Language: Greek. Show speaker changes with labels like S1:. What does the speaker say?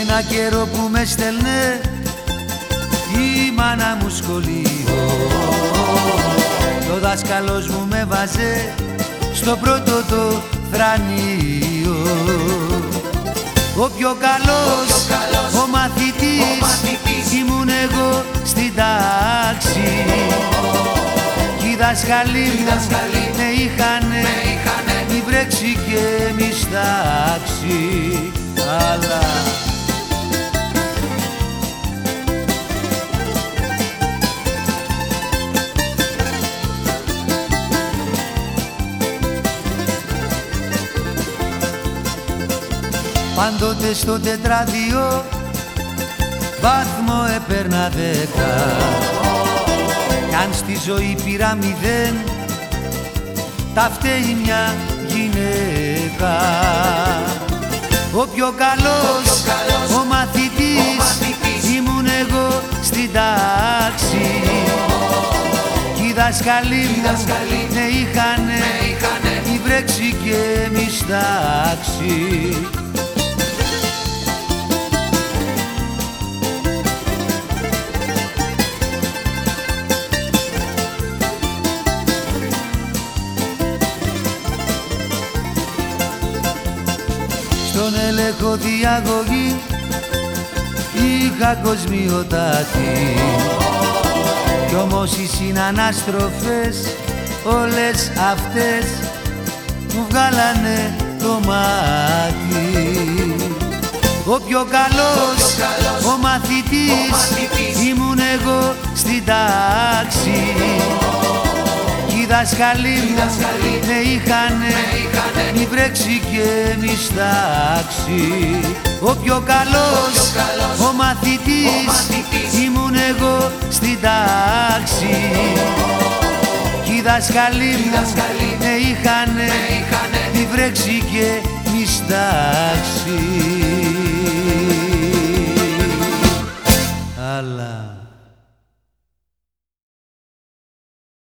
S1: Ένα καιρό που με στέλνε η μάνα μου σχολείο. Το δάσκαλος μου με βάζε στο πρώτο το θρανείο Ο πιο καλός, ο, μαθητής, ήμουν εγώ στην τάξη. Κι οι δάσκαλοι με είχανε, μη βρέξει και μη στάξει Πάντοτε στο τετράδιο βάθμο έπαιρνα δέκα. Κι αν στη ζωή πήρα μηδέν τα φταίει μια γυναίκα. Ο πιο καλός, ο μαθητής, ήμουν εγώ στην τάξη. Κι οι δάσκαλοι μου με είχανε, μη βρέξει και μη στάξει Στον έλεγχο διαγωγή. Είχα κοσμιοτάτη. Κι όμως οι συναναστροφές όλες αυτές μου βγάλανε το μάτι. Ο πιο καλός, ο μαθητής, ήμουν εγώ στην τάξη διδασκαλοί μου με είχανε, μη βρέξει και μη. Ο πιο καλός, ο μαθητής, ήμουν εγώ στην τάξη. Κι οι δασκαλοί με είχανε, μη βρέξει και μη. Αλλά...